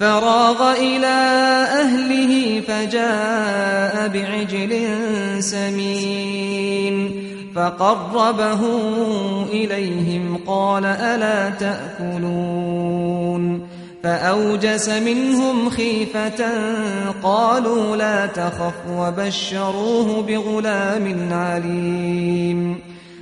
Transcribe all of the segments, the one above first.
فراغ إلى أهله فجاء بعجل سمين فقربه إليهم قال ألا تأكلون فأوجس منهم خيفة قالوا لا تخف وبشروه بغلام عليم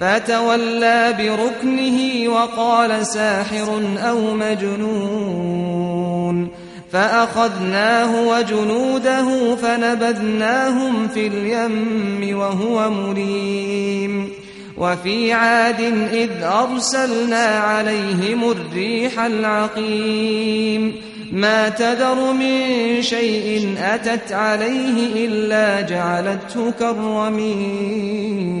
فتولى بركنه وقال ساحر أو مجنون فأخذناه وجنوده فنبذناهم في اليم وهو مريم وفي عاد إذ أرسلنا عليهم الريح العقيم ما تذر من شيء أتت عليه إلا جعلته كالرميم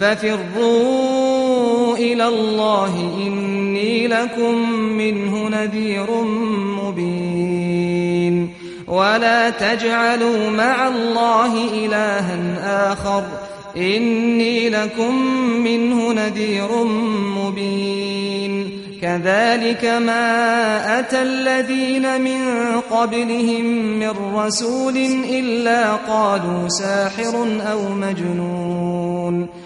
ففروا إلى الله إني لكم منه نذير مبين. ولا تجعلوا مع الله إلها آخر. إني لكم منه نذير مبين. كذلك ما أتى الذين من قبلهم من رسول إلا قالوا ساحر أو مجنون.